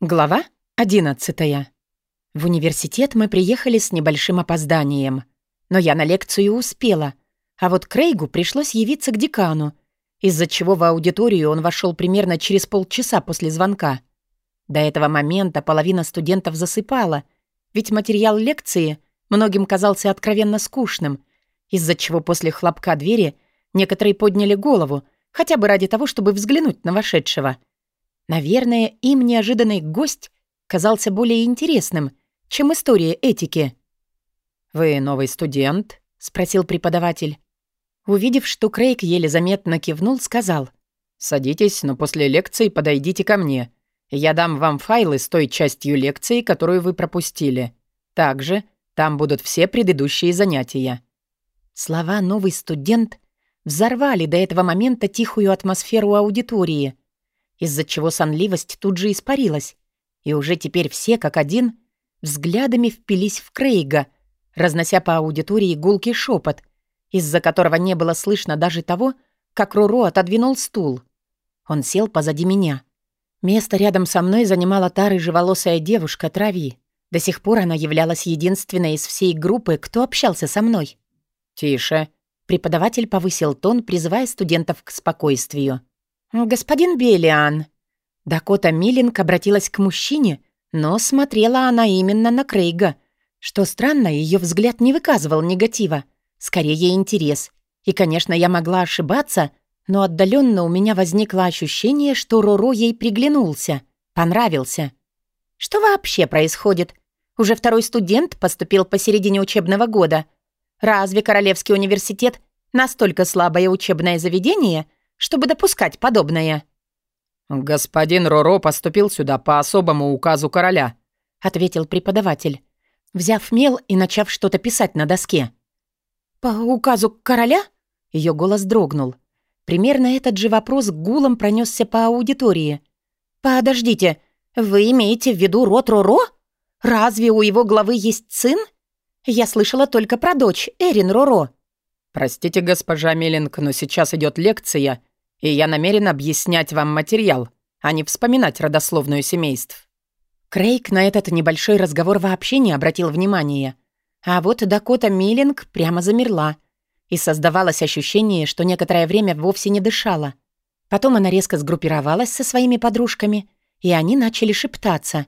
Глава 11. В университет мы приехали с небольшим опозданием. Но я на лекцию успела. А вот Крейгу пришлось явиться к декану, из-за чего в аудиторию он вошел примерно через полчаса после звонка. До этого момента половина студентов засыпала, ведь материал лекции многим казался откровенно скучным, из-за чего после хлопка двери некоторые подняли голову, хотя бы ради того, чтобы взглянуть на вошедшего — Наверное, им неожиданный гость казался более интересным, чем история этики. «Вы новый студент?» — спросил преподаватель. Увидев, что Крейг еле заметно кивнул, сказал. «Садитесь, но после лекции подойдите ко мне. Я дам вам файлы с той частью лекции, которую вы пропустили. Также там будут все предыдущие занятия». Слова «новый студент» взорвали до этого момента тихую атмосферу аудитории — из-за чего сонливость тут же испарилась, и уже теперь все, как один, взглядами впились в Крейга, разнося по аудитории гулкий шепот, из-за которого не было слышно даже того, как Руро отодвинул стул. Он сел позади меня. Место рядом со мной занимала та рыжеволосая девушка Трави. До сих пор она являлась единственной из всей группы, кто общался со мной. «Тише», — преподаватель повысил тон, призывая студентов к спокойствию. «Господин Белиан». Дакота Миллинг обратилась к мужчине, но смотрела она именно на Крейга. Что странно, ее взгляд не выказывал негатива, скорее интерес. И, конечно, я могла ошибаться, но отдаленно у меня возникло ощущение, что Роро ей приглянулся, понравился. Что вообще происходит? Уже второй студент поступил посередине учебного года. Разве Королевский университет настолько слабое учебное заведение — чтобы допускать подобное». «Господин Роро поступил сюда по особому указу короля», — ответил преподаватель, взяв мел и начав что-то писать на доске. «По указу короля?» — ее голос дрогнул. Примерно этот же вопрос гулом пронесся по аудитории. «Подождите, вы имеете в виду род Роро? Разве у его главы есть сын? Я слышала только про дочь, Эрин Роро». «Простите, госпожа Миллинг, но сейчас идет лекция, и я намерен объяснять вам материал, а не вспоминать родословную семейств». Крейг на этот небольшой разговор вообще не обратил внимания. А вот Дакота Миллинг прямо замерла. И создавалось ощущение, что некоторое время вовсе не дышала. Потом она резко сгруппировалась со своими подружками, и они начали шептаться.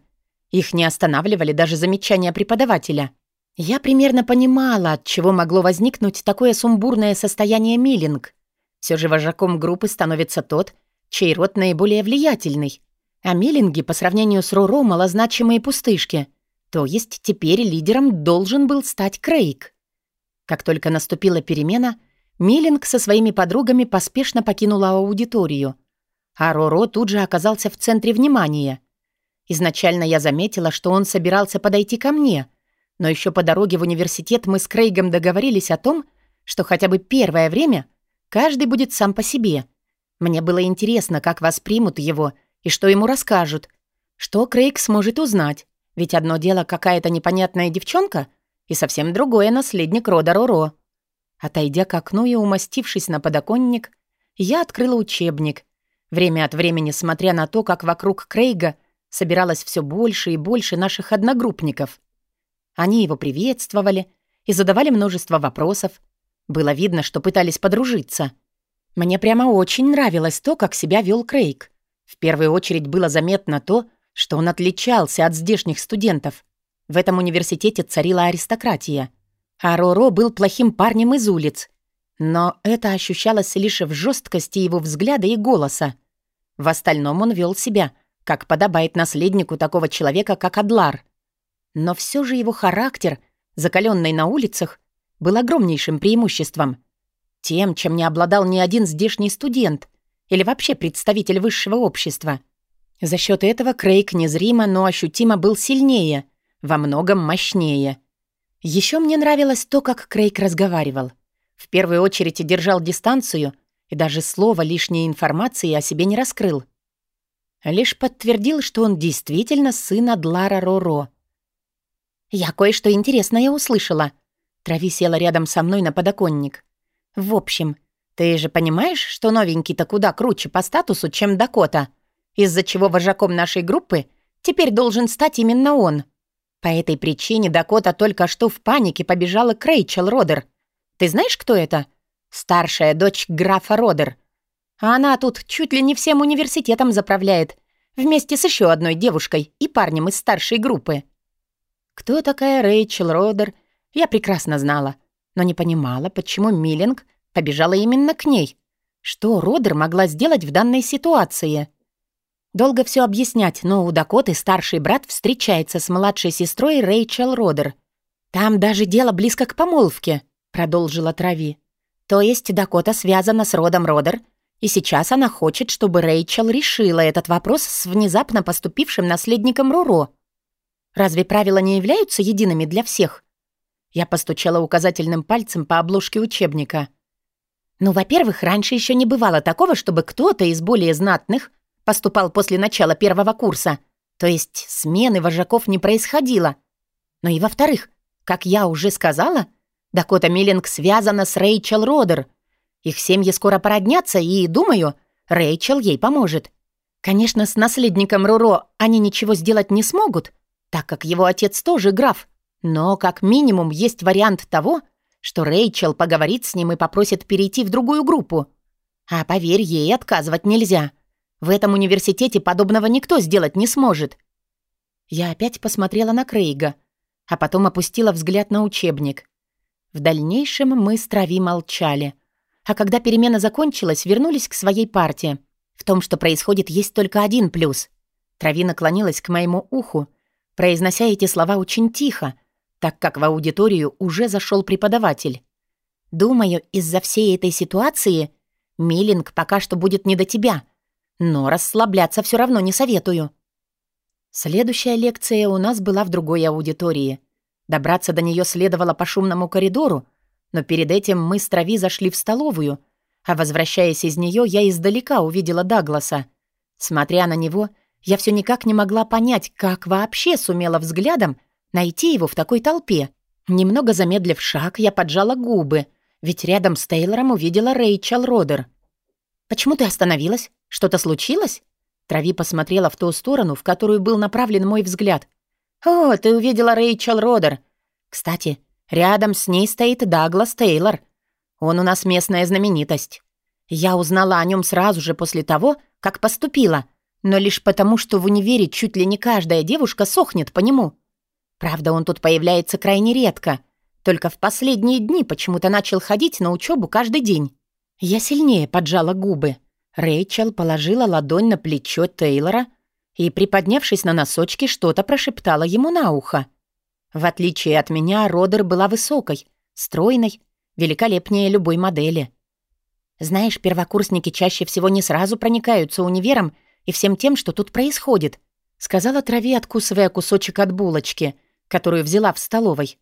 Их не останавливали даже замечания преподавателя. Я примерно понимала, от чего могло возникнуть такое сумбурное состояние Миллинг — все же вожаком группы становится тот, чей род наиболее влиятельный. А миллинги по сравнению с Роро малозначимые пустышки. То есть теперь лидером должен был стать Крейг. Как только наступила перемена, Миллинг со своими подругами поспешно покинула аудиторию. А Роро тут же оказался в центре внимания. Изначально я заметила, что он собирался подойти ко мне, но еще по дороге в университет мы с Крейгом договорились о том, что хотя бы первое время — Каждый будет сам по себе. Мне было интересно, как воспримут его и что ему расскажут. Что Крейг сможет узнать. Ведь одно дело какая-то непонятная девчонка, и совсем другое наследник рода Роро. Отойдя к окну и умастившись на подоконник, я открыла учебник, время от времени смотря на то, как вокруг Крейга собиралось все больше и больше наших одногруппников. Они его приветствовали и задавали множество вопросов, было видно, что пытались подружиться. Мне прямо очень нравилось то, как себя вел Крейг. В первую очередь было заметно то, что он отличался от здешних студентов. В этом университете царила аристократия. А Роро был плохим парнем из улиц. Но это ощущалось лишь в жесткости его взгляда и голоса. В остальном он вел себя, как подобает наследнику такого человека, как Адлар. Но все же его характер, закаленный на улицах, был огромнейшим преимуществом. Тем, чем не обладал ни один здешний студент или вообще представитель высшего общества. За счет этого Крейг незримо, но ощутимо был сильнее, во многом мощнее. Еще мне нравилось то, как Крейг разговаривал. В первую очередь держал дистанцию и даже слова лишней информации о себе не раскрыл. Лишь подтвердил, что он действительно сын Адлара Роро. «Я кое-что интересное услышала», Трави села рядом со мной на подоконник. «В общем, ты же понимаешь, что новенький-то куда круче по статусу, чем Дакота, из-за чего вожаком нашей группы теперь должен стать именно он. По этой причине Дакота только что в панике побежала к Рэйчел Родер. Ты знаешь, кто это? Старшая дочь графа Родер. А она тут чуть ли не всем университетом заправляет, вместе с еще одной девушкой и парнем из старшей группы. Кто такая Рэйчел Родер, я прекрасно знала, но не понимала, почему Миллинг побежала именно к ней. Что Родер могла сделать в данной ситуации? Долго все объяснять, но у Дакоты старший брат встречается с младшей сестрой Рэйчел Родер. «Там даже дело близко к помолвке», — продолжила Трави. «То есть Дакота связана с родом Родер, и сейчас она хочет, чтобы Рэйчел решила этот вопрос с внезапно поступившим наследником Руро. Разве правила не являются едиными для всех?» Я постучала указательным пальцем по обложке учебника. «Ну, во-первых, раньше еще не бывало такого, чтобы кто-то из более знатных поступал после начала первого курса, то есть смены вожаков не происходило. Но и во-вторых, как я уже сказала, Дакота Миллинг связана с Рэйчел Родер. Их семьи скоро породнятся, и, думаю, Рэйчел ей поможет. Конечно, с наследником Руро они ничего сделать не смогут, так как его отец тоже граф, но как минимум есть вариант того, что Рэйчел поговорит с ним и попросит перейти в другую группу. А поверь, ей отказывать нельзя. В этом университете подобного никто сделать не сможет. Я опять посмотрела на Крейга, а потом опустила взгляд на учебник. В дальнейшем мы с Трави молчали. А когда перемена закончилась, вернулись к своей партии. В том, что происходит, есть только один плюс. Трави наклонилась к моему уху, произнося эти слова очень тихо, так как в аудиторию уже зашел преподаватель. «Думаю, из-за всей этой ситуации Миллинг пока что будет не до тебя, но расслабляться все равно не советую». Следующая лекция у нас была в другой аудитории. Добраться до нее следовало по шумному коридору, но перед этим мы с Трави зашли в столовую, а возвращаясь из нее, я издалека увидела Дагласа. Смотря на него, я все никак не могла понять, как вообще сумела взглядом найти его в такой толпе. Немного замедлив шаг, я поджала губы, ведь рядом с Тейлором увидела Рэйчел Родер. «Почему ты остановилась? Что-то случилось?» Трави посмотрела в ту сторону, в которую был направлен мой взгляд. «О, ты увидела Рэйчел Родер. Кстати, рядом с ней стоит Даглас Тейлор. Он у нас местная знаменитость. Я узнала о нем сразу же после того, как поступила, но лишь потому, что в универе чуть ли не каждая девушка сохнет по нему. Правда, он тут появляется крайне редко. Только в последние дни почему-то начал ходить на учебу каждый день. Я сильнее поджала губы. Рэйчел положила ладонь на плечо Тейлора и, приподнявшись на носочки, что-то прошептала ему на ухо. В отличие от меня, Родер была высокой, стройной, великолепнее любой модели. Знаешь, первокурсники чаще всего не сразу проникаются универом и всем тем, что тут происходит, сказала Трави, откусывая кусочек от булочки — которую взяла в столовой.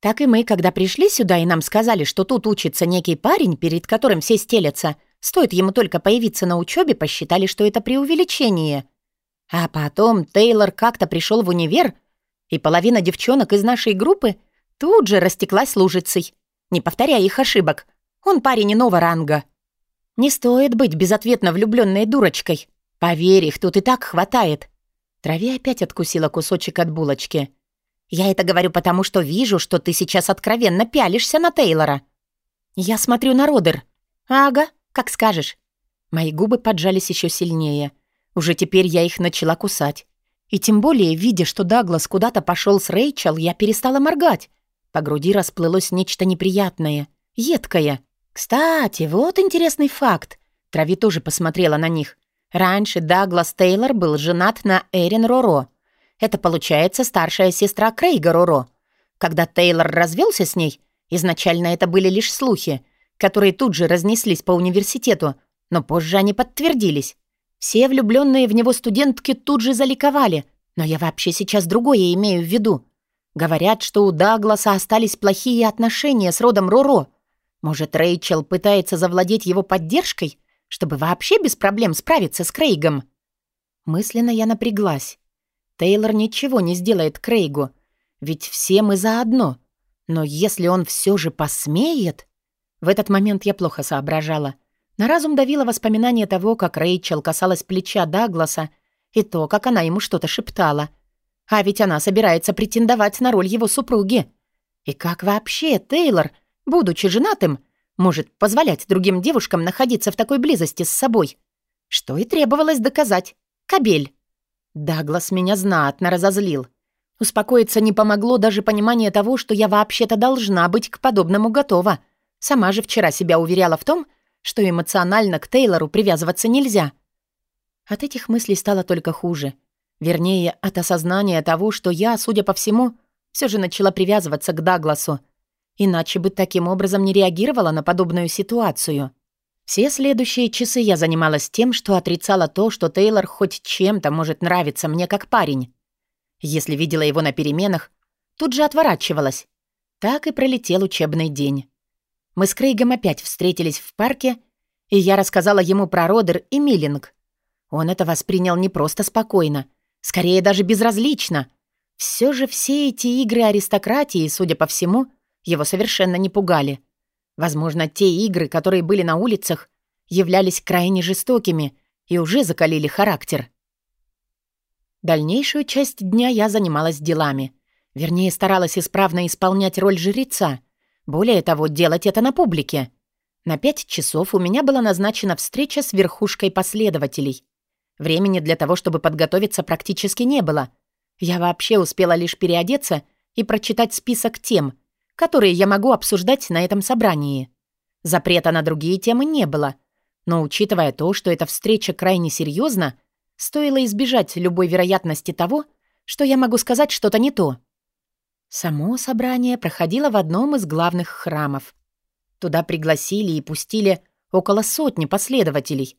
Так и мы, когда пришли сюда и нам сказали, что тут учится некий парень, перед которым все стелятся, стоит ему только появиться на учебе, посчитали, что это преувеличение. А потом Тейлор как-то пришел в универ, и половина девчонок из нашей группы тут же растеклась лужицей. Не повторяя их ошибок. Он парень иного ранга. Не стоит быть безответно влюбленной дурочкой. Поверь, их тут и так хватает. Трави опять откусила кусочек от булочки. Я это говорю потому, что вижу, что ты сейчас откровенно пялишься на Тейлора. Я смотрю на Родер. Ага, как скажешь. Мои губы поджались еще сильнее. Уже теперь я их начала кусать. И тем более, видя, что Даглас куда-то пошел с Рэйчел, я перестала моргать. По груди расплылось нечто неприятное, едкое. Кстати, вот интересный факт. Трави тоже посмотрела на них. Раньше Даглас Тейлор был женат на Эрин Роро. Это, получается, старшая сестра Крейга Роро. Когда Тейлор развелся с ней, изначально это были лишь слухи, которые тут же разнеслись по университету, но позже они подтвердились. Все влюбленные в него студентки тут же заликовали, но я вообще сейчас другое имею в виду. Говорят, что у Дагласа остались плохие отношения с родом Роро. Может, Рэйчел пытается завладеть его поддержкой, чтобы вообще без проблем справиться с Крейгом? Мысленно я напряглась. Тейлор ничего не сделает Крейгу, ведь все мы заодно. Но если он все же посмеет... В этот момент я плохо соображала. На разум давило воспоминание того, как Рэйчел касалась плеча Дагласа и то, как она ему что-то шептала. А ведь она собирается претендовать на роль его супруги. И как вообще Тейлор, будучи женатым, может позволять другим девушкам находиться в такой близости с собой? Что и требовалось доказать. Кабель. Даглас меня знатно разозлил. Успокоиться не помогло даже понимание того, что я вообще-то должна быть к подобному готова. Сама же вчера себя уверяла в том, что эмоционально к Тейлору привязываться нельзя. От этих мыслей стало только хуже. Вернее, от осознания того, что я, судя по всему, все же начала привязываться к Дагласу. Иначе бы таким образом не реагировала на подобную ситуацию. Все следующие часы я занималась тем, что отрицала то, что Тейлор хоть чем-то может нравиться мне как парень. Если видела его на переменах, тут же отворачивалась. Так и пролетел учебный день. Мы с Крейгом опять встретились в парке, и я рассказала ему про Родер и Миллинг. Он это воспринял не просто спокойно, скорее даже безразлично. Все же все эти игры аристократии, судя по всему, его совершенно не пугали. Возможно, те игры, которые были на улицах, являлись крайне жестокими и уже закалили характер. Дальнейшую часть дня я занималась делами. Вернее, старалась исправно исполнять роль жреца. Более того, делать это на публике. На пять часов у меня была назначена встреча с верхушкой последователей. Времени для того, чтобы подготовиться, практически не было. Я вообще успела лишь переодеться и прочитать список тем, которые я могу обсуждать на этом собрании. Запрета на другие темы не было. Но учитывая то, что эта встреча крайне серьезна, Стоило избежать любой вероятности того, что я могу сказать что-то не то. Само собрание проходило в одном из главных храмов. Туда пригласили и пустили около сотни последователей.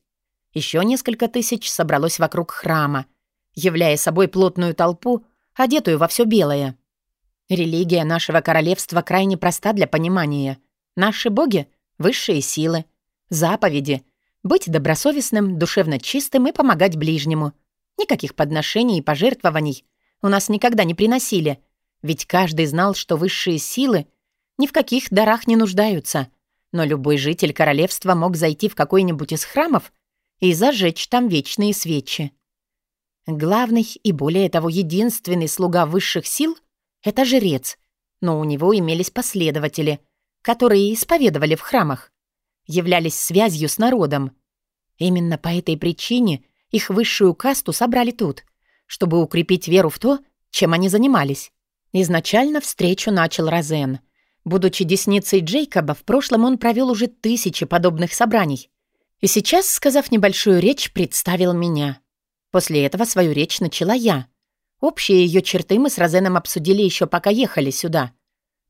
Еще несколько тысяч собралось вокруг храма, являя собой плотную толпу, одетую во все белое. Религия нашего королевства крайне проста для понимания. Наши боги — высшие силы, заповеди быть добросовестным, душевно чистым и помогать ближнему. Никаких подношений и пожертвований у нас никогда не приносили, ведь каждый знал, что высшие силы ни в каких дарах не нуждаются. Но любой житель королевства мог зайти в какой-нибудь из храмов и зажечь там вечные свечи. Главный и, более того, единственный слуга высших сил — это жрец, но у него имелись последователи, которые исповедовали в храмах являлись связью с народом. Именно по этой причине их высшую касту собрали тут, чтобы укрепить веру в то, чем они занимались. Изначально встречу начал Розен. Будучи десницей Джейкоба, в прошлом он провел уже тысячи подобных собраний. И сейчас, сказав небольшую речь, представил меня. После этого свою речь начала я. Общие ее черты мы с Розеном обсудили еще пока ехали сюда.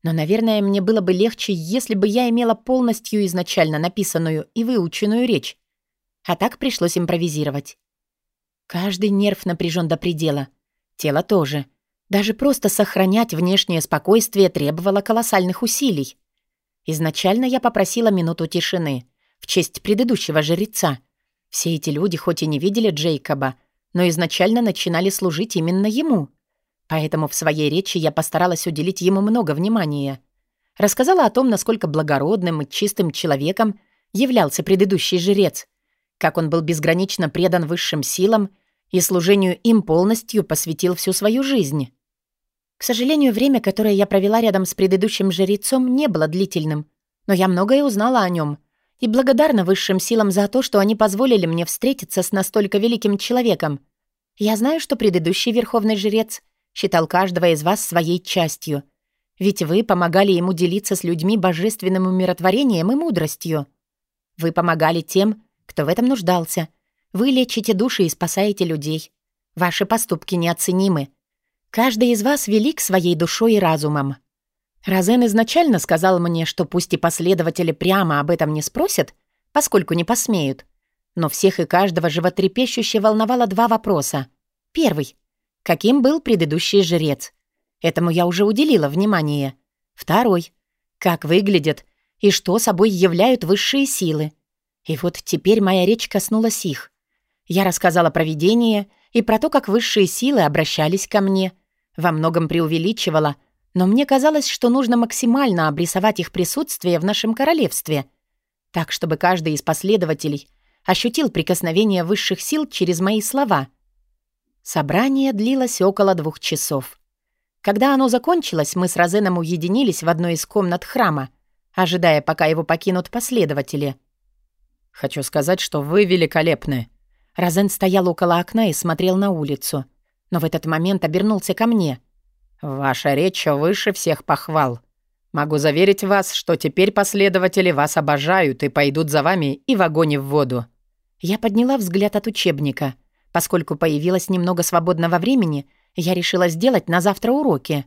Но, наверное, мне было бы легче, если бы я имела полностью изначально написанную и выученную речь. А так пришлось импровизировать. Каждый нерв напряжен до предела. Тело тоже. Даже просто сохранять внешнее спокойствие требовало колоссальных усилий. Изначально я попросила минуту тишины в честь предыдущего жреца. Все эти люди хоть и не видели Джейкоба, но изначально начинали служить именно ему — Поэтому в своей речи я постаралась уделить ему много внимания. Рассказала о том, насколько благородным и чистым человеком являлся предыдущий жрец, как он был безгранично предан высшим силам и служению им полностью посвятил всю свою жизнь. К сожалению, время, которое я провела рядом с предыдущим жрецом, не было длительным, но я многое узнала о нем и благодарна высшим силам за то, что они позволили мне встретиться с настолько великим человеком. Я знаю, что предыдущий верховный жрец считал каждого из вас своей частью. Ведь вы помогали ему делиться с людьми божественным умиротворением и мудростью. Вы помогали тем, кто в этом нуждался. Вы лечите души и спасаете людей. Ваши поступки неоценимы. Каждый из вас велик своей душой и разумом. Розен изначально сказал мне, что пусть и последователи прямо об этом не спросят, поскольку не посмеют, но всех и каждого животрепещуще волновало два вопроса. Первый каким был предыдущий жрец. Этому я уже уделила внимание. Второй. Как выглядят и что собой являют высшие силы. И вот теперь моя речь коснулась их. Я рассказала про видение и про то, как высшие силы обращались ко мне. Во многом преувеличивала, но мне казалось, что нужно максимально обрисовать их присутствие в нашем королевстве, так, чтобы каждый из последователей ощутил прикосновение высших сил через мои слова — Собрание длилось около двух часов. Когда оно закончилось, мы с Розеном уединились в одной из комнат храма, ожидая, пока его покинут последователи. «Хочу сказать, что вы великолепны». Розен стоял около окна и смотрел на улицу, но в этот момент обернулся ко мне. «Ваша речь выше всех похвал. Могу заверить вас, что теперь последователи вас обожают и пойдут за вами и в огонь и в воду». Я подняла взгляд от учебника. Поскольку появилось немного свободного времени, я решила сделать на завтра уроки.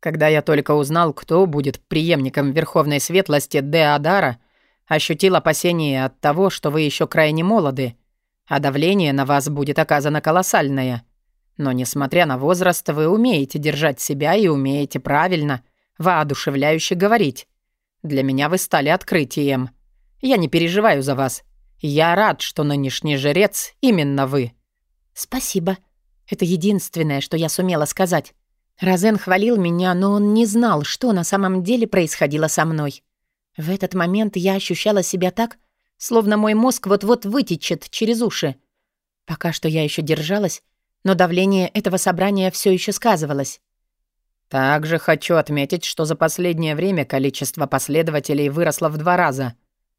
Когда я только узнал, кто будет преемником Верховной Светлости Деодара, ощутил опасение от того, что вы еще крайне молоды, а давление на вас будет оказано колоссальное. Но, несмотря на возраст, вы умеете держать себя и умеете правильно, воодушевляюще говорить. Для меня вы стали открытием. Я не переживаю за вас. Я рад, что нынешний жрец именно вы». «Спасибо. Это единственное, что я сумела сказать. Розен хвалил меня, но он не знал, что на самом деле происходило со мной. В этот момент я ощущала себя так, словно мой мозг вот-вот вытечет через уши. Пока что я еще держалась, но давление этого собрания все еще сказывалось. Также хочу отметить, что за последнее время количество последователей выросло в два раза.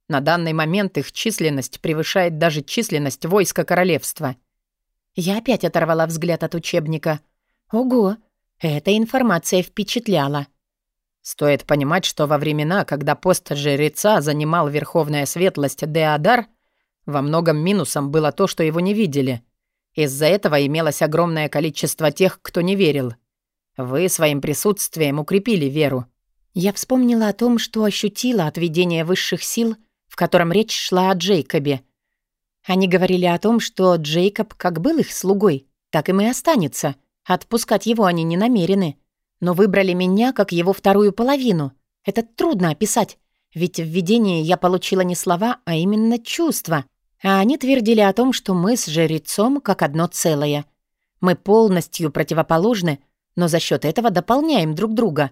На данный момент их численность превышает даже численность войска королевства. Я опять оторвала взгляд от учебника. Ого, эта информация впечатляла. Стоит понимать, что во времена, когда пост жреца занимал Верховная Светлость Деодар, во многом минусом было то, что его не видели. Из-за этого имелось огромное количество тех, кто не верил. Вы своим присутствием укрепили веру. Я вспомнила о том, что ощутила от видения высших сил, в котором речь шла о Джейкобе. Они говорили о том, что Джейкоб как был их слугой, так им и останется — Отпускать его они не намерены. Но выбрали меня как его вторую половину. Это трудно описать, ведь в видении я получила не слова, а именно чувства. А они твердили о том, что мы с жрецом как одно целое. Мы полностью противоположны, но за счет этого дополняем друг друга.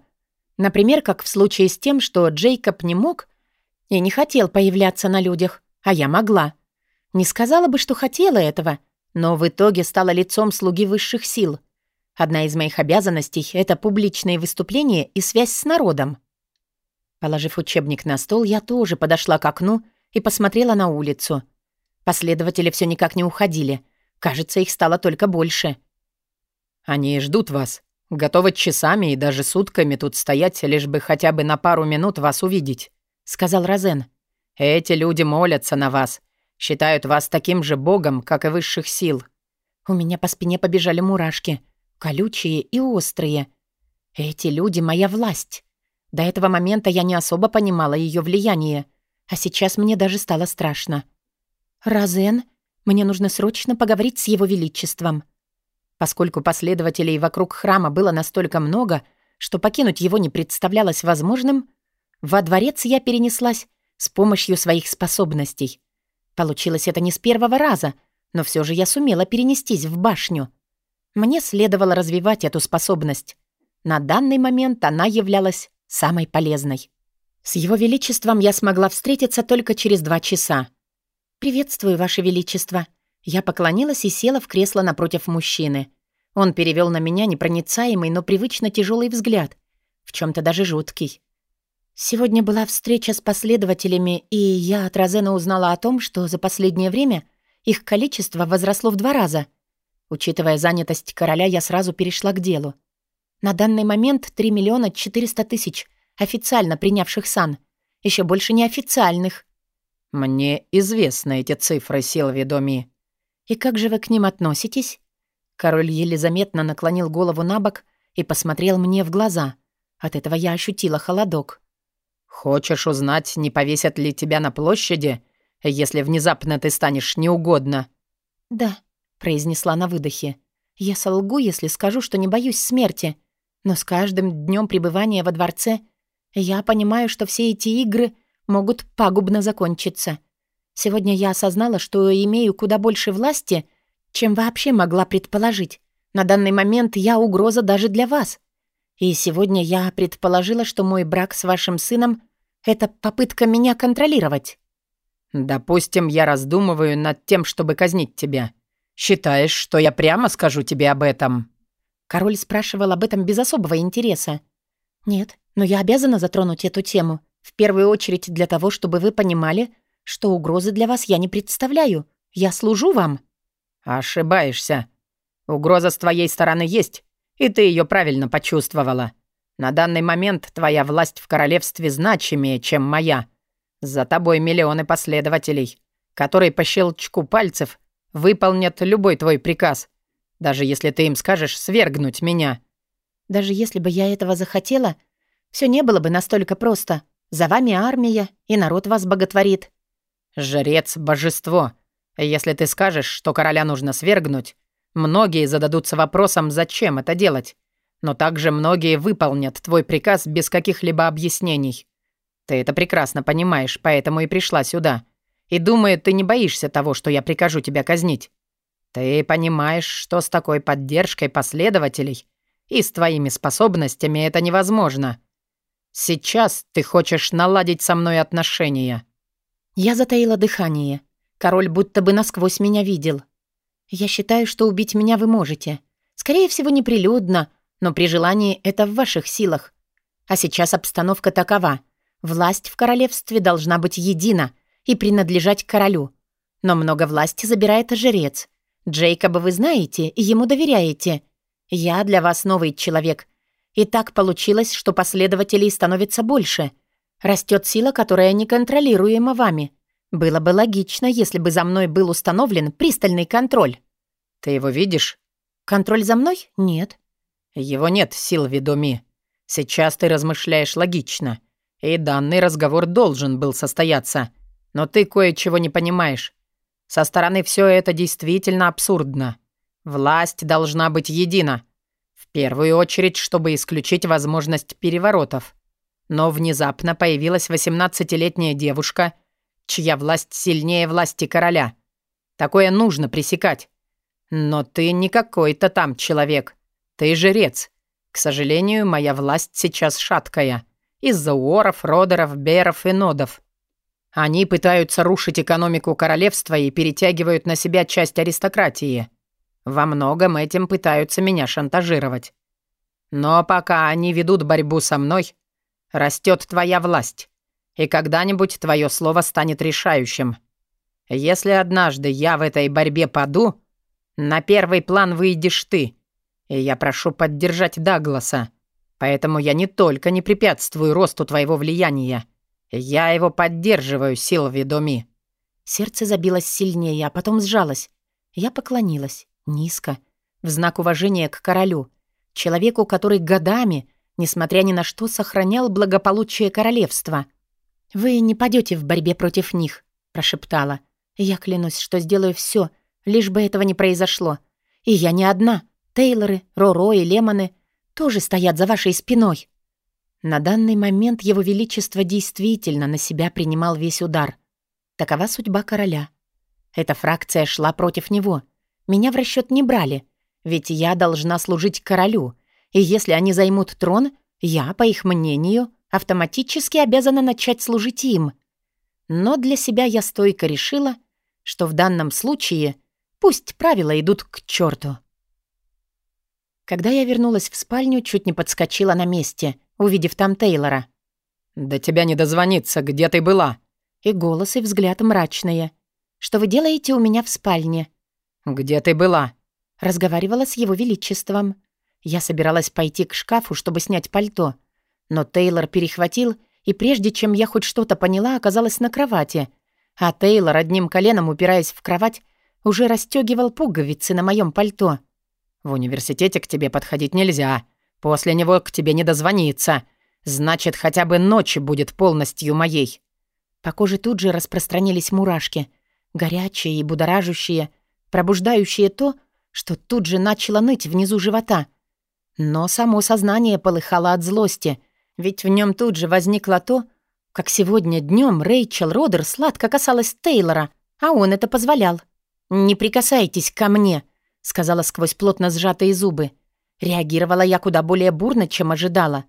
Например, как в случае с тем, что Джейкоб не мог и не хотел появляться на людях, а я могла. Не сказала бы, что хотела этого, но в итоге стала лицом слуги высших сил — Одна из моих обязанностей — это публичные выступления и связь с народом. Положив учебник на стол, я тоже подошла к окну и посмотрела на улицу. Последователи все никак не уходили. Кажется, их стало только больше. «Они ждут вас. Готовы часами и даже сутками тут стоять, лишь бы хотя бы на пару минут вас увидеть», — сказал Розен. «Эти люди молятся на вас, считают вас таким же богом, как и высших сил». У меня по спине побежали мурашки — колючие и острые. Эти люди — моя власть. До этого момента я не особо понимала ее влияние, а сейчас мне даже стало страшно. «Розен, мне нужно срочно поговорить с его величеством». Поскольку последователей вокруг храма было настолько много, что покинуть его не представлялось возможным, во дворец я перенеслась с помощью своих способностей. Получилось это не с первого раза, но все же я сумела перенестись в башню. Мне следовало развивать эту способность. На данный момент она являлась самой полезной. С его величеством я смогла встретиться только через два часа. «Приветствую, ваше величество». Я поклонилась и села в кресло напротив мужчины. Он перевел на меня непроницаемый, но привычно тяжелый взгляд, в чем то даже жуткий. Сегодня была встреча с последователями, и я от Розена узнала о том, что за последнее время их количество возросло в два раза — Учитывая занятость короля, я сразу перешла к делу. На данный момент 3 миллиона 400 тысяч официально принявших сан. Еще больше неофициальных. Мне известны эти цифры, Силви Доми. И как же вы к ним относитесь? Король еле заметно наклонил голову на бок и посмотрел мне в глаза. От этого я ощутила холодок. «Хочешь узнать, не повесят ли тебя на площади, если внезапно ты станешь неугодно?» «Да», произнесла на выдохе. «Я солгу, если скажу, что не боюсь смерти. Но с каждым днем пребывания во дворце я понимаю, что все эти игры могут пагубно закончиться. Сегодня я осознала, что имею куда больше власти, чем вообще могла предположить. На данный момент я угроза даже для вас. И сегодня я предположила, что мой брак с вашим сыном — это попытка меня контролировать». «Допустим, я раздумываю над тем, чтобы казнить тебя. Считаешь, что я прямо скажу тебе об этом?» Король спрашивал об этом без особого интереса. «Нет, но я обязана затронуть эту тему. В первую очередь для того, чтобы вы понимали, что угрозы для вас я не представляю. Я служу вам». «Ошибаешься. Угроза с твоей стороны есть, и ты ее правильно почувствовала. На данный момент твоя власть в королевстве значимее, чем моя. За тобой миллионы последователей, которые по щелчку пальцев выполнят любой твой приказ, даже если ты им скажешь свергнуть меня». «Даже если бы я этого захотела, все не было бы настолько просто. За вами армия, и народ вас боготворит». «Жрец — божество. Если ты скажешь, что короля нужно свергнуть, многие зададутся вопросом, зачем это делать. Но также многие выполнят твой приказ без каких-либо объяснений. Ты это прекрасно понимаешь, поэтому и пришла сюда. И думаю, ты не боишься того, что я прикажу тебя казнить. Ты понимаешь, что с такой поддержкой последователей и с твоими способностями это невозможно. Сейчас ты хочешь наладить со мной отношения». Я затаила дыхание. Король будто бы насквозь меня видел. «Я считаю, что убить меня вы можете. Скорее всего, неприлюдно, но при желании это в ваших силах. А сейчас обстановка такова. Власть в королевстве должна быть едина и принадлежать королю. Но много власти забирает жрец. Джейкоба вы знаете и ему доверяете. Я для вас новый человек. И так получилось, что последователей становится больше. Растет сила, которая неконтролируема вами. Было бы логично, если бы за мной был установлен пристальный контроль. Ты его видишь? Контроль за мной? Нет. Его нет, сил ведоми. Сейчас ты размышляешь логично. И данный разговор должен был состояться. Но ты кое-чего не понимаешь. Со стороны все это действительно абсурдно. Власть должна быть едина. Первую очередь, чтобы исключить возможность переворотов. Но внезапно появилась 18-летняя девушка, чья власть сильнее власти короля. Такое нужно пресекать. Но ты не какой-то там человек. Ты жрец. К сожалению, моя власть сейчас шаткая. Из-за уоров, родеров, беров и нодов. Они пытаются рушить экономику королевства и перетягивают на себя часть аристократии. Во многом этим пытаются меня шантажировать. Но пока они ведут борьбу со мной, растет твоя власть. И когда-нибудь твое слово станет решающим. Если однажды я в этой борьбе паду, на первый план выйдешь ты — и я прошу поддержать Дагласа. Поэтому я не только не препятствую росту твоего влияния, я его поддерживаю, Силви Доми». Сердце забилось сильнее, а потом сжалось. Я поклонилась, низко, в знак уважения к королю, человеку, который годами, несмотря ни на что, сохранял благополучие королевства. «Вы не падете в борьбе против них», — прошептала. «Я клянусь, что сделаю все, лишь бы этого не произошло. И я не одна. Тейлоры, Роро и Лемоны тоже стоят за вашей спиной. На данный момент его величество действительно на себя принимал весь удар. Такова судьба короля. Эта фракция шла против него. Меня в расчет не брали, ведь я должна служить королю, и если они займут трон, я, по их мнению, автоматически обязана начать служить им. Но для себя я стойко решила, что в данном случае пусть правила идут к черту. Когда я вернулась в спальню, чуть не подскочила на месте, увидев там Тейлора. «До тебя не дозвониться, где ты была?» И голос, и взгляд мрачные. «Что вы делаете у меня в спальне?» «Где ты была?» Разговаривала с его величеством. Я собиралась пойти к шкафу, чтобы снять пальто. Но Тейлор перехватил, и прежде чем я хоть что-то поняла, оказалась на кровати. А Тейлор, одним коленом упираясь в кровать, уже расстегивал пуговицы на моем пальто. В университете к тебе подходить нельзя. После него к тебе не дозвониться. Значит, хотя бы ночь будет полностью моей». По коже тут же распространились мурашки. Горячие и будоражащие, пробуждающие то, что тут же начало ныть внизу живота. Но само сознание полыхало от злости, ведь в нем тут же возникло то, как сегодня днем Рэйчел Родер сладко касалась Тейлора, а он это позволял. «Не прикасайтесь ко мне», сказала сквозь плотно сжатые зубы. Реагировала я куда более бурно, чем ожидала.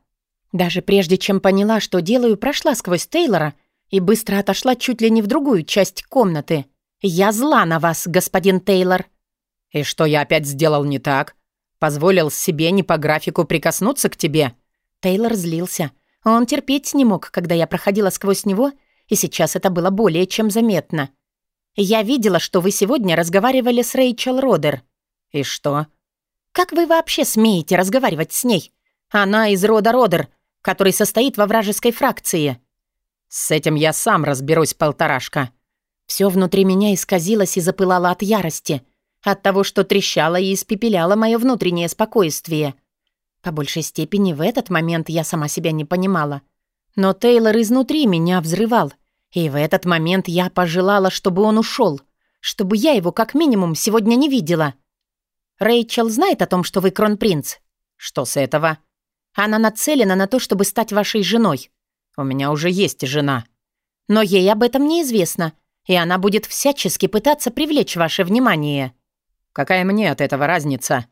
Даже прежде чем поняла, что делаю, прошла сквозь Тейлора и быстро отошла чуть ли не в другую часть комнаты. «Я зла на вас, господин Тейлор!» «И что я опять сделал не так? Позволил себе не по графику прикоснуться к тебе?» Тейлор злился. Он терпеть не мог, когда я проходила сквозь него, и сейчас это было более чем заметно. «Я видела, что вы сегодня разговаривали с Рэйчел Родер». «И что?» «Как вы вообще смеете разговаривать с ней? Она из рода Родер, который состоит во вражеской фракции». «С этим я сам разберусь, полторашка». Все внутри меня исказилось и запылало от ярости, от того, что трещало и испепеляло мое внутреннее спокойствие. По большей степени в этот момент я сама себя не понимала. Но Тейлор изнутри меня взрывал, и в этот момент я пожелала, чтобы он ушел, чтобы я его как минимум сегодня не видела. «Рэйчел знает о том, что вы кронпринц?» «Что с этого?» «Она нацелена на то, чтобы стать вашей женой». «У меня уже есть жена». «Но ей об этом неизвестно, и она будет всячески пытаться привлечь ваше внимание». «Какая мне от этого разница?»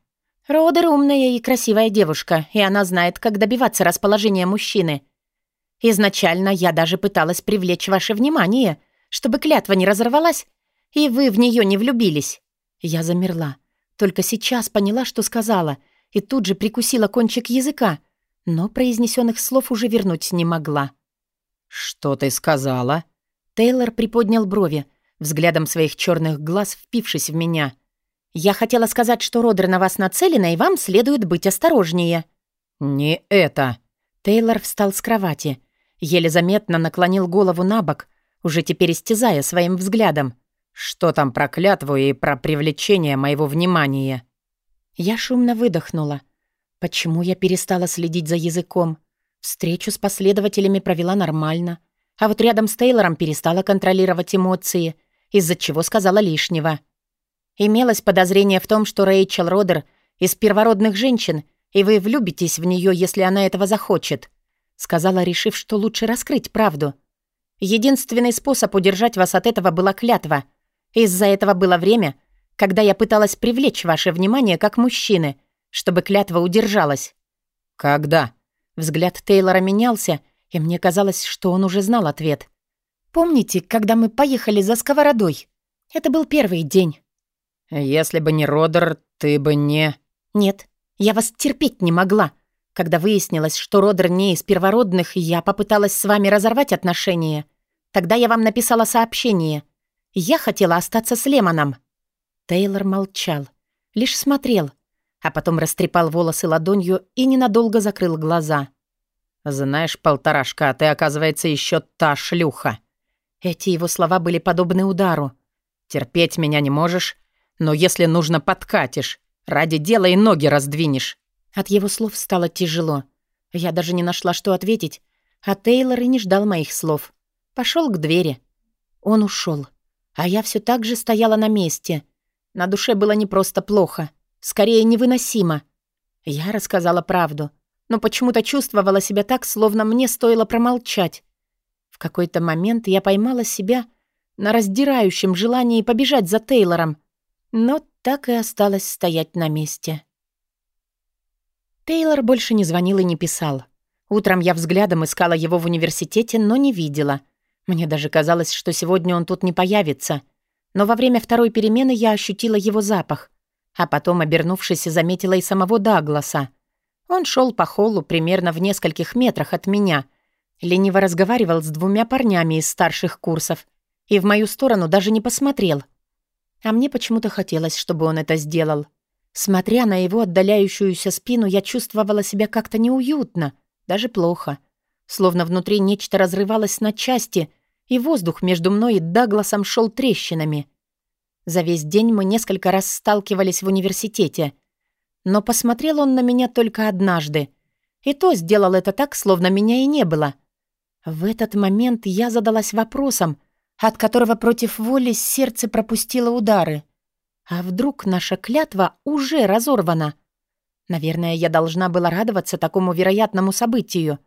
«Родер умная и красивая девушка, и она знает, как добиваться расположения мужчины. Изначально я даже пыталась привлечь ваше внимание, чтобы клятва не разорвалась, и вы в нее не влюбились». Я замерла. Только сейчас поняла, что сказала, и тут же прикусила кончик языка, но произнесенных слов уже вернуть не могла. «Что ты сказала?» Тейлор приподнял брови, взглядом своих черных глаз впившись в меня. «Я хотела сказать, что Родер на вас нацелена, и вам следует быть осторожнее». «Не это». Тейлор встал с кровати, еле заметно наклонил голову на бок, уже теперь истязая своим взглядом. «Что там про клятву и про привлечение моего внимания?» Я шумно выдохнула. Почему я перестала следить за языком? Встречу с последователями провела нормально. А вот рядом с Тейлором перестала контролировать эмоции, из-за чего сказала лишнего. Имелось подозрение в том, что Рэйчел Родер из первородных женщин, и вы влюбитесь в нее, если она этого захочет. Сказала, решив, что лучше раскрыть правду. Единственный способ удержать вас от этого была клятва. Из-за этого было время, когда я пыталась привлечь ваше внимание как мужчины, чтобы клятва удержалась. «Когда?» Взгляд Тейлора менялся, и мне казалось, что он уже знал ответ. «Помните, когда мы поехали за сковородой? Это был первый день». «Если бы не Родер, ты бы не...» «Нет, я вас терпеть не могла. Когда выяснилось, что Родер не из первородных, я попыталась с вами разорвать отношения. Тогда я вам написала сообщение. Я хотела остаться с Лемоном». Тейлор молчал, лишь смотрел, а потом растрепал волосы ладонью и ненадолго закрыл глаза. «Знаешь, полторашка, ты, оказывается, еще та шлюха». Эти его слова были подобны удару. «Терпеть меня не можешь, но если нужно, подкатишь. Ради дела и ноги раздвинешь». От его слов стало тяжело. Я даже не нашла, что ответить, а Тейлор и не ждал моих слов. Пошел к двери. Он ушел, а я все так же стояла на месте. На душе было не просто плохо, скорее невыносимо. Я рассказала правду — но почему-то чувствовала себя так, словно мне стоило промолчать. В какой-то момент я поймала себя на раздирающем желании побежать за Тейлором, но так и осталась стоять на месте. Тейлор больше не звонил и не писал. Утром я взглядом искала его в университете, но не видела. Мне даже казалось, что сегодня он тут не появится. Но во время второй перемены я ощутила его запах, а потом, обернувшись, заметила и самого Дагласа — он шел по холлу примерно в нескольких метрах от меня, лениво разговаривал с двумя парнями из старших курсов и в мою сторону даже не посмотрел. А мне почему-то хотелось, чтобы он это сделал. Смотря на его отдаляющуюся спину, я чувствовала себя как-то неуютно, даже плохо. Словно внутри нечто разрывалось на части, и воздух между мной и Дагласом шел трещинами. За весь день мы несколько раз сталкивались в университете — но посмотрел он на меня только однажды. И то сделал это так, словно меня и не было. В этот момент я задалась вопросом, от которого против воли сердце пропустило удары. А вдруг наша клятва уже разорвана? Наверное, я должна была радоваться такому вероятному событию.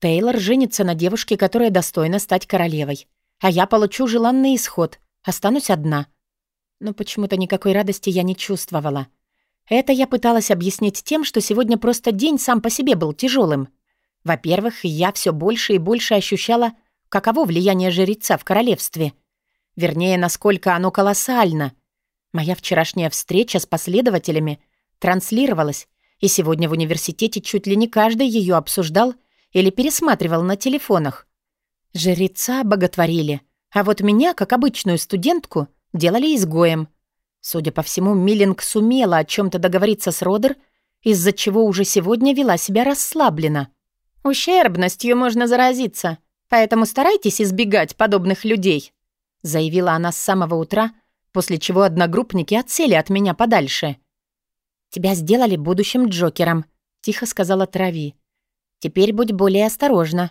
Тейлор женится на девушке, которая достойна стать королевой. А я получу желанный исход, останусь одна. Но почему-то никакой радости я не чувствовала. Это я пыталась объяснить тем, что сегодня просто день сам по себе был тяжелым. Во-первых, я все больше и больше ощущала, каково влияние жреца в королевстве. Вернее, насколько оно колоссально. Моя вчерашняя встреча с последователями транслировалась, и сегодня в университете чуть ли не каждый ее обсуждал или пересматривал на телефонах. Жреца боготворили, а вот меня, как обычную студентку, делали изгоем. Судя по всему, Миллинг сумела о чем то договориться с Родер, из-за чего уже сегодня вела себя расслабленно. «Ущербностью можно заразиться, поэтому старайтесь избегать подобных людей», заявила она с самого утра, после чего одногруппники отсели от меня подальше. «Тебя сделали будущим Джокером», — тихо сказала Трави. «Теперь будь более осторожна.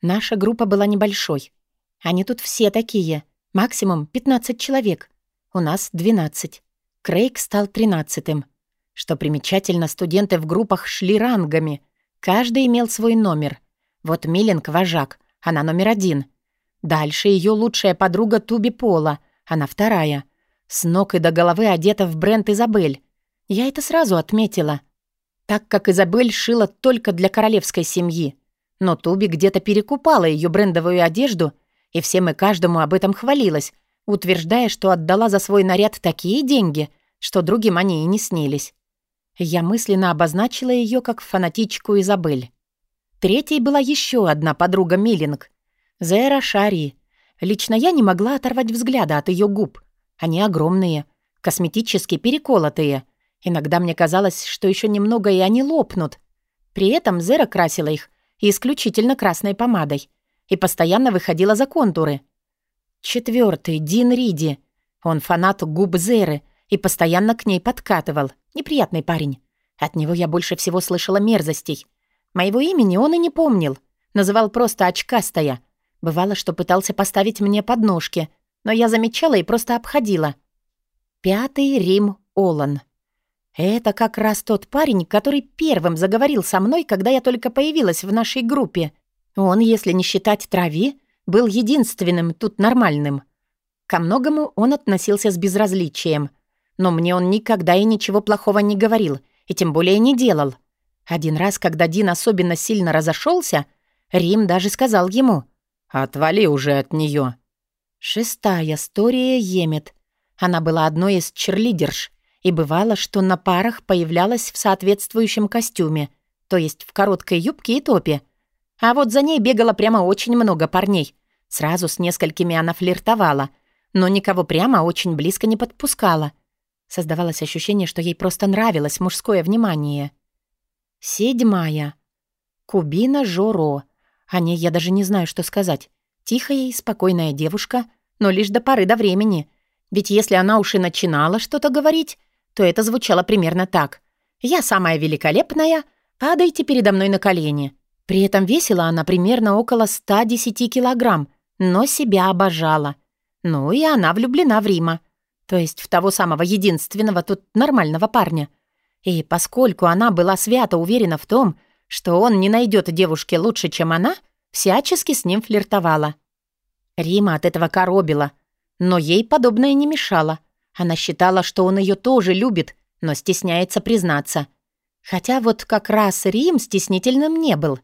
Наша группа была небольшой. Они тут все такие. Максимум 15 человек. У нас 12. Крейг стал тринадцатым. Что примечательно, студенты в группах шли рангами. Каждый имел свой номер. Вот Миллинг — вожак, она номер один. Дальше ее лучшая подруга Туби Пола, она вторая. С ног и до головы одета в бренд Изабель. Я это сразу отметила. Так как Изабель шила только для королевской семьи. Но Туби где-то перекупала ее брендовую одежду, и всем и каждому об этом хвалилась, утверждая, что отдала за свой наряд такие деньги, что другим они и не снились. Я мысленно обозначила ее как фанатичку Изабель. Третьей была еще одна подруга Миллинг, Зера Шари. Лично я не могла оторвать взгляда от ее губ. Они огромные, косметически переколотые. Иногда мне казалось, что еще немного и они лопнут. При этом Зера красила их исключительно красной помадой и постоянно выходила за контуры. Четвертый Дин Риди. Он фанат губ Зеры и постоянно к ней подкатывал. Неприятный парень. От него я больше всего слышала мерзостей. Моего имени он и не помнил. Называл просто очкастая. Бывало, что пытался поставить мне подножки, но я замечала и просто обходила. Пятый Рим Олан. Это как раз тот парень, который первым заговорил со мной, когда я только появилась в нашей группе. Он, если не считать трави, был единственным тут нормальным. Ко многому он относился с безразличием. Но мне он никогда и ничего плохого не говорил, и тем более не делал. Один раз, когда Дин особенно сильно разошелся, Рим даже сказал ему «Отвали уже от нее. Шестая история Емет. Она была одной из черлидерш, и бывало, что на парах появлялась в соответствующем костюме, то есть в короткой юбке и топе. А вот за ней бегало прямо очень много парней. Сразу с несколькими она флиртовала, но никого прямо очень близко не подпускала. Создавалось ощущение, что ей просто нравилось мужское внимание. Седьмая. Кубина Жоро. О ней я даже не знаю, что сказать. Тихая и спокойная девушка, но лишь до поры до времени. Ведь если она уж и начинала что-то говорить, то это звучало примерно так. «Я самая великолепная, падайте передо мной на колени». При этом весила она примерно около 110 килограмм, но себя обожала. Ну и она влюблена в Рима. То есть в того самого единственного тут нормального парня. И поскольку она была свято уверена в том, что он не найдет девушки лучше, чем она, всячески с ним флиртовала. Рима от этого коробила, но ей подобное не мешало — она считала, что он ее тоже любит, но стесняется признаться. Хотя вот как раз Рим стеснительным не был.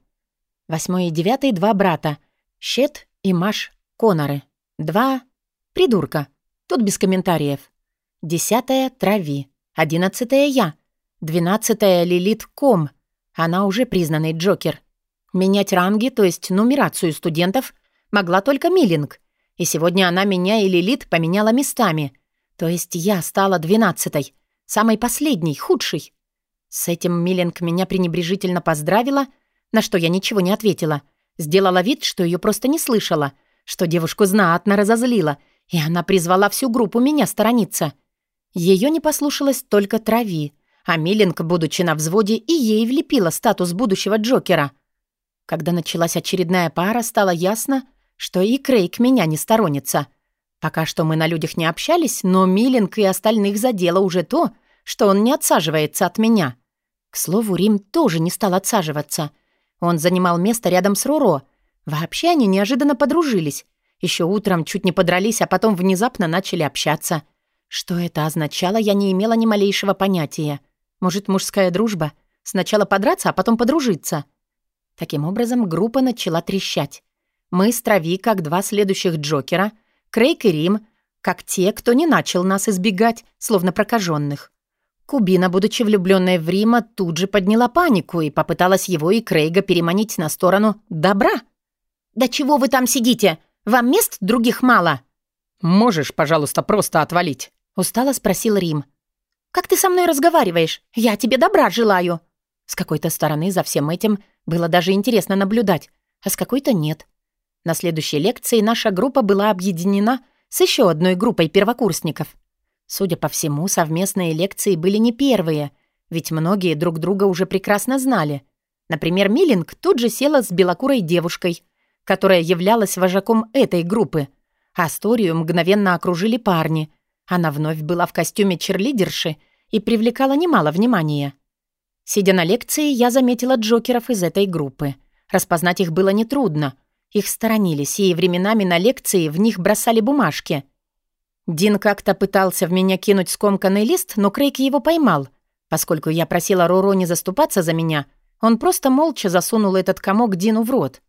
Восьмой и девятый — два брата. Щет и Маш Коноры. Два придурка. Тут без комментариев. Десятая — Трави. Одиннадцатая — я. Двенадцатая — Лилит Ком. Она уже признанный Джокер. Менять ранги, то есть нумерацию студентов, могла только Миллинг. И сегодня она меня и Лилит поменяла местами — то есть я стала двенадцатой, самой последней, худшей. С этим Миллинг меня пренебрежительно поздравила, на что я ничего не ответила. Сделала вид, что ее просто не слышала, что девушку знатно разозлила, и она призвала всю группу меня сторониться. Ее не послушалась только Трави, а Миллинг, будучи на взводе, и ей влепила статус будущего Джокера. Когда началась очередная пара, стало ясно, что и Крейг меня не сторонится — Пока что мы на людях не общались, но Миллинг и остальных задело уже то, что он не отсаживается от меня. К слову, Рим тоже не стал отсаживаться. Он занимал место рядом с Руро. Вообще они неожиданно подружились. Еще утром чуть не подрались, а потом внезапно начали общаться. Что это означало, я не имела ни малейшего понятия. Может, мужская дружба? Сначала подраться, а потом подружиться. Таким образом, группа начала трещать. Мы с Трави, как два следующих Джокера — Крейг и Рим, как те, кто не начал нас избегать, словно прокаженных. Кубина, будучи влюбленной в Рима, тут же подняла панику и попыталась его и Крейга переманить на сторону добра. «Да чего вы там сидите? Вам мест других мало?» «Можешь, пожалуйста, просто отвалить?» — устало спросил Рим. «Как ты со мной разговариваешь? Я тебе добра желаю!» С какой-то стороны за всем этим было даже интересно наблюдать, а с какой-то нет. На следующей лекции наша группа была объединена с еще одной группой первокурсников. Судя по всему, совместные лекции были не первые, ведь многие друг друга уже прекрасно знали. Например, Миллинг тут же села с белокурой девушкой, которая являлась вожаком этой группы, а Асторию мгновенно окружили парни. Она вновь была в костюме черлидерши и привлекала немало внимания. Сидя на лекции, я заметила джокеров из этой группы. Распознать их было нетрудно. Их сторонились, и временами на лекции в них бросали бумажки. Дин как-то пытался в меня кинуть скомканный лист, но Крейг его поймал. Поскольку я просила Роро не заступаться за меня, он просто молча засунул этот комок Дину в рот.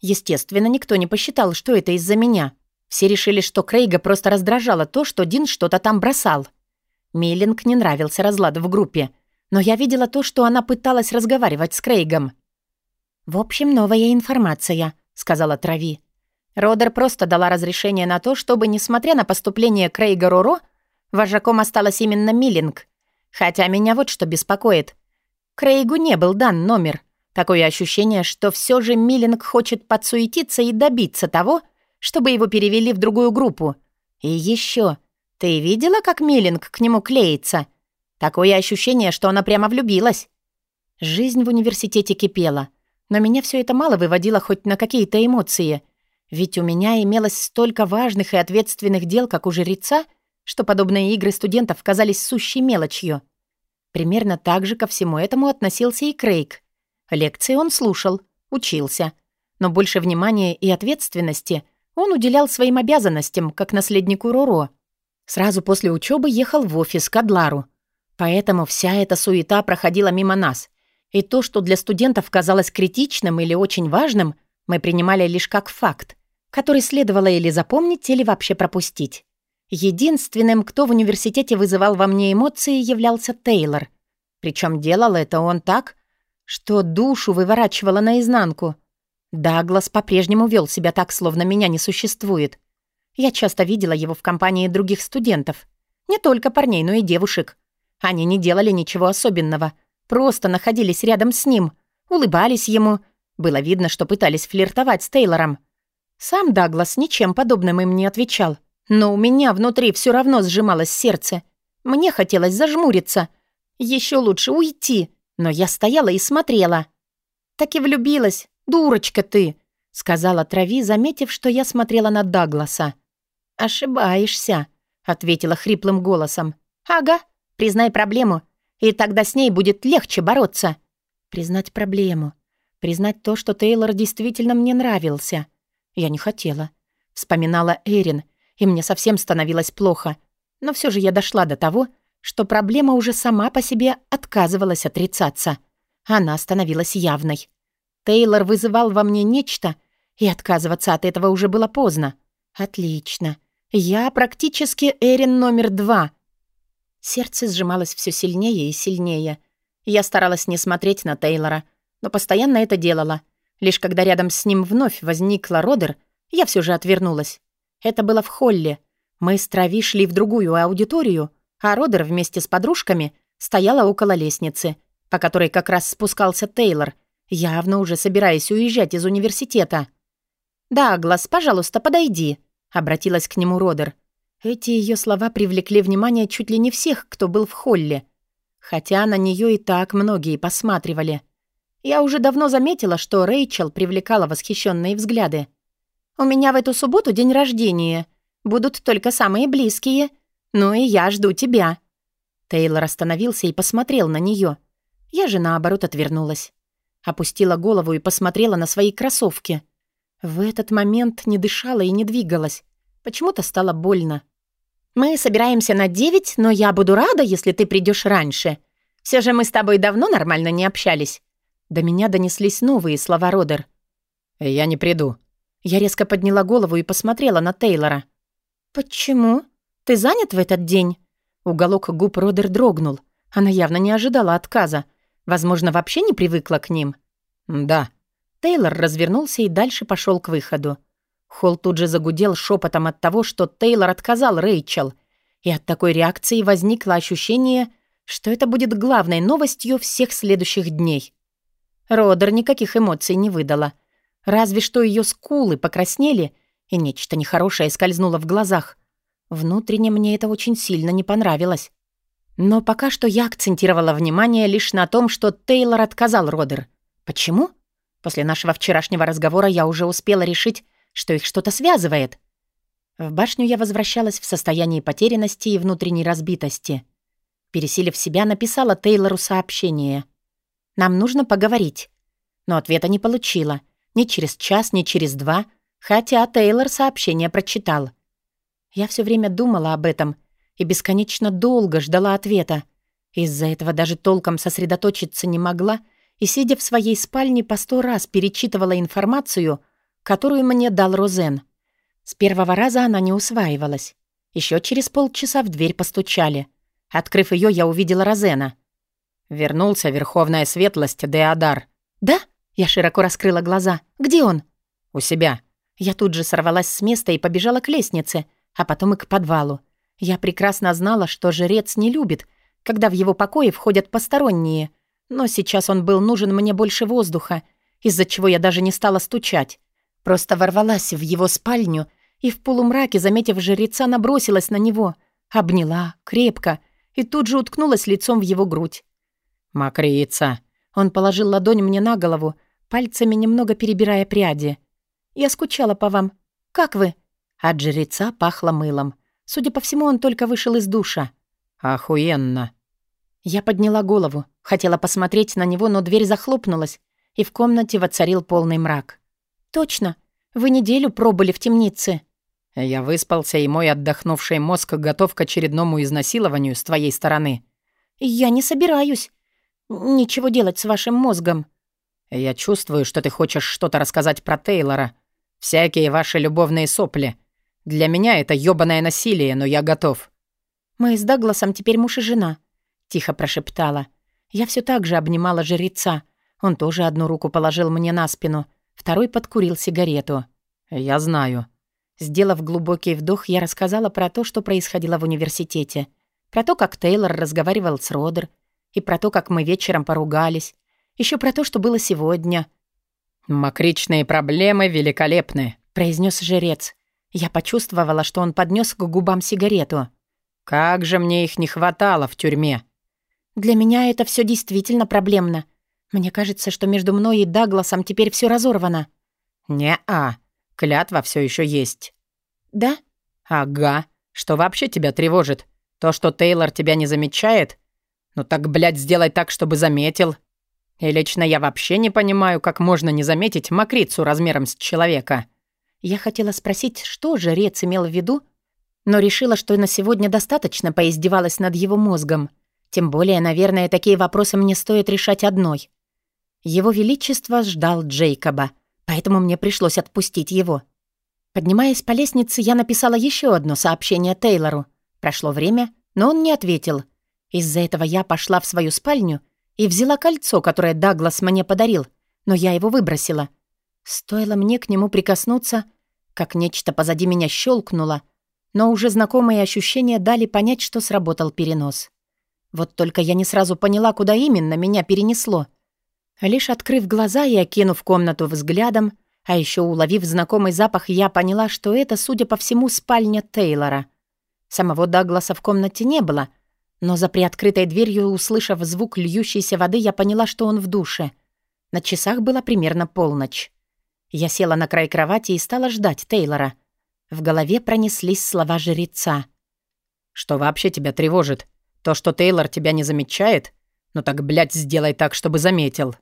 Естественно, никто не посчитал, что это из-за меня. Все решили, что Крейга просто раздражало то, что Дин что-то там бросал. Миллинг не нравился разлад в группе — но я видела то, что она пыталась разговаривать с Крейгом. «В общем, новая информация», — сказала Трави. Родер просто дала разрешение на то, чтобы, несмотря на поступление Крейга Роро, вожаком осталась именно Миллинг. Хотя меня вот что беспокоит. Крейгу не был дан номер. Такое ощущение, что все же Миллинг хочет подсуетиться и добиться того, чтобы его перевели в другую группу. И еще, ты видела, как Миллинг к нему клеится? Такое ощущение, что она прямо влюбилась. Жизнь в университете кипела, но меня все это мало выводило хоть на какие-то эмоции. Ведь у меня имелось столько важных и ответственных дел, как у жреца, что подобные игры студентов казались сущей мелочью. Примерно так же ко всему этому относился и Крейг. Лекции он слушал, учился, но больше внимания и ответственности он уделял своим обязанностям, как наследнику Роро. Сразу после учебы ехал в офис к Адлару, Поэтому вся эта суета проходила мимо нас. И то, что для студентов казалось критичным или очень важным, мы принимали лишь как факт, который следовало или запомнить, или вообще пропустить. Единственным, кто в университете вызывал во мне эмоции, являлся Тейлор. Причем делал это он так, что душу выворачивало наизнанку. Даглас по-прежнему вел себя так, словно меня не существует. Я часто видела его в компании других студентов. Не только парней, но и девушек. Они не делали ничего особенного, просто находились рядом с ним, улыбались ему. Было видно, что пытались флиртовать с Тейлором. Сам Даглас ничем подобным им не отвечал. Но у меня внутри все равно сжималось сердце. Мне хотелось зажмуриться. Еще лучше уйти. Но я стояла и смотрела. «Так и влюбилась. Дурочка ты!» — сказала Трави, заметив, что я смотрела на Дагласа. «Ошибаешься», — ответила хриплым голосом. «Ага, Признай проблему, и тогда с ней будет легче бороться. Признать проблему. Признать то, что Тейлор действительно мне нравился. Я не хотела. Вспоминала Эрин, и мне совсем становилось плохо. Но все же я дошла до того, что проблема уже сама по себе отказывалась отрицаться. Она становилась явной. Тейлор вызывал во мне нечто, и отказываться от этого уже было поздно. Отлично. Я практически Эрин номер два — Сердце сжималось все сильнее и сильнее. Я старалась не смотреть на Тейлора, но постоянно это делала. Лишь когда рядом с ним вновь возникла Родер, я все же отвернулась. Это было в холле. Мы с Трави шли в другую аудиторию, а Родер вместе с подружками стояла около лестницы, по которой как раз спускался Тейлор, явно уже собираясь уезжать из университета. «Да, Глаз, пожалуйста, подойди», — обратилась к нему Родер. Эти ее слова привлекли внимание чуть ли не всех, кто был в холле. Хотя на нее и так многие посматривали. Я уже давно заметила, что Рэйчел привлекала восхищенные взгляды. «У меня в эту субботу день рождения. Будут только самые близкие. Ну и я жду тебя». Тейлор остановился и посмотрел на нее. Я же, наоборот, отвернулась. Опустила голову и посмотрела на свои кроссовки. В этот момент не дышала и не двигалась. Почему-то стало больно. Мы собираемся на девять, но я буду рада, если ты придешь раньше. Все же мы с тобой давно нормально не общались». До меня донеслись новые слова Родер. «Я не приду». Я резко подняла голову и посмотрела на Тейлора. «Почему?» ты занят в этот день?» Уголок губ Родер дрогнул. Она явно не ожидала отказа. Возможно, вообще не привыкла к ним. «Да». Тейлор развернулся и дальше пошел к выходу. Холл тут же загудел шепотом от того, что Тейлор отказал Рэйчел. И от такой реакции возникло ощущение, что это будет главной новостью всех следующих дней. Родер никаких эмоций не выдала. Разве что ее скулы покраснели, и нечто нехорошее скользнуло в глазах. Внутренне мне это очень сильно не понравилось. Но пока что я акцентировала внимание лишь на том, что Тейлор отказал Родер. Почему? После нашего вчерашнего разговора я уже успела решить, что их что-то связывает. В башню я возвращалась в состоянии потерянности и внутренней разбитости. Пересилив себя, написала Тейлору сообщение. «Нам нужно поговорить». Но ответа не получила. Ни через час, ни через два, хотя Тейлор сообщение прочитал. Я все время думала об этом и бесконечно долго ждала ответа. Из-за этого даже толком сосредоточиться не могла и, сидя в своей спальне, по сто раз перечитывала информацию — которую мне дал Розен. С первого раза она не усваивалась. Еще через полчаса в дверь постучали. Открыв ее, я увидела Розена. Вернулся Верховная Светлость Деодар. «Да?» Я широко раскрыла глаза. «Где он?» «У себя». Я тут же сорвалась с места и побежала к лестнице, а потом и к подвалу. Я прекрасно знала, что жрец не любит, когда в его покое входят посторонние. Но сейчас он был нужен мне больше воздуха, из-за чего я даже не стала стучать. Просто ворвалась в его спальню и в полумраке, заметив жреца, набросилась на него, обняла крепко и тут же уткнулась лицом в его грудь. «Мокрица!» Он положил ладонь мне на голову, пальцами немного перебирая пряди. «Я скучала по вам. Как вы?» От жреца пахло мылом. Судя по всему, он только вышел из душа. «Охуенно!» Я подняла голову, хотела посмотреть на него, но дверь захлопнулась, и в комнате воцарил полный мрак. «Точно. Вы неделю пробыли в темнице». «Я выспался, и мой отдохнувший мозг готов к очередному изнасилованию с твоей стороны». «Я не собираюсь ничего делать с вашим мозгом». «Я чувствую, что ты хочешь что-то рассказать про Тейлора. Всякие ваши любовные сопли. Для меня это ёбаное насилие, но я готов». «Мы с Дагласом теперь муж и жена», — тихо прошептала. Я все так же обнимала жреца. Он тоже одну руку положил мне на спину, Второй подкурил сигарету. «Я знаю». Сделав глубокий вдох, я рассказала про то, что происходило в университете. Про то, как Тейлор разговаривал с Родер. И про то, как мы вечером поругались. Еще про то, что было сегодня. «Макричные проблемы великолепны», — произнес жрец. Я почувствовала, что он поднес к губам сигарету. «Как же мне их не хватало в тюрьме!» «Для меня это все действительно проблемно. Мне кажется, что между мной и Дагласом теперь все разорвано». «Не-а, клятва все еще есть». «Да?» «Ага. Что вообще тебя тревожит? То, что Тейлор тебя не замечает? Ну так, блядь, сделай так, чтобы заметил. И лично я вообще не понимаю, как можно не заметить мокрицу размером с человека». Я хотела спросить, что жрец имел в виду, но решила, что на сегодня достаточно поиздевалась над его мозгом. Тем более, наверное, такие вопросы мне стоит решать одной. Его Величество ждал Джейкоба, поэтому мне пришлось отпустить его. Поднимаясь по лестнице, я написала еще одно сообщение Тейлору. Прошло время, но он не ответил. Из-за этого я пошла в свою спальню и взяла кольцо, которое Даглас мне подарил, но я его выбросила. Стоило мне к нему прикоснуться, как нечто позади меня щелкнуло, но уже знакомые ощущения дали понять, что сработал перенос. Вот только я не сразу поняла, куда именно меня перенесло. Лишь открыв глаза и окинув комнату взглядом, а еще уловив знакомый запах, я поняла, что это, судя по всему, спальня Тейлора. Самого Дагласа в комнате не было, но за приоткрытой дверью, услышав звук льющейся воды, я поняла, что он в душе. На часах была примерно полночь. Я села на край кровати и стала ждать Тейлора. В голове пронеслись слова жреца. «Что вообще тебя тревожит? То, что Тейлор тебя не замечает? Ну так, блядь, сделай так, чтобы заметил».